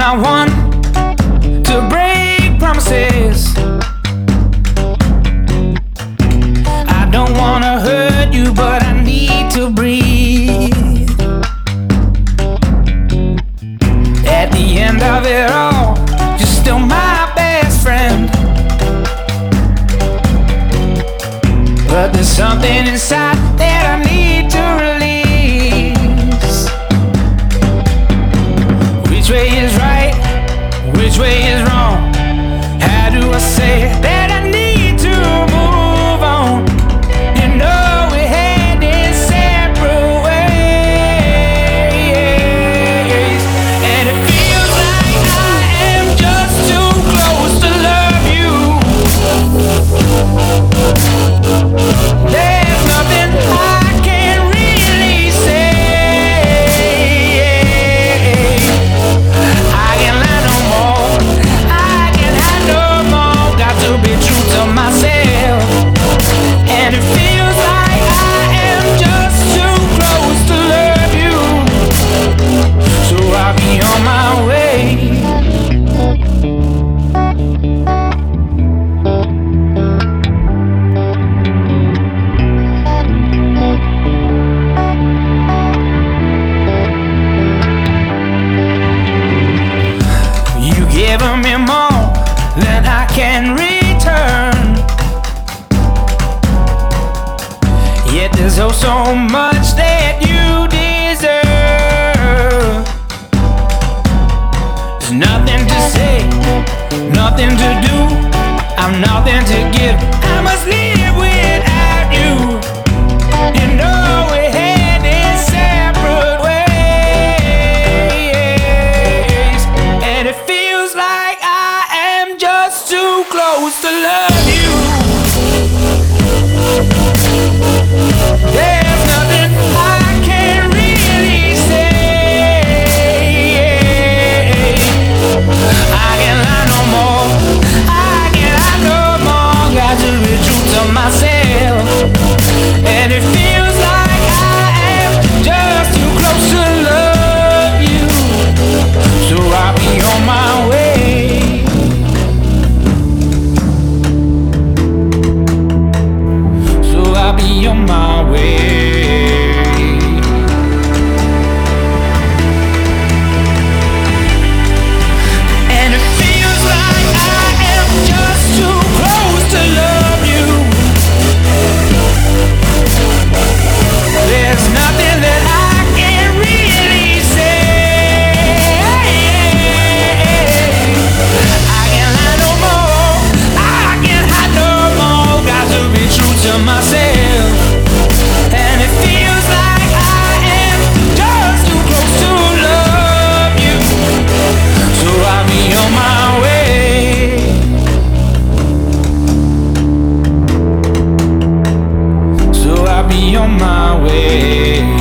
not one to break promises. I don't wanna hurt you, but I need to breathe. At the end of it all, you're still my best friend. But there's something inside given me more than I can return. Yet there's oh so much that you deserve. There's nothing to say, nothing to do. I'm nothing to give. love. on my way.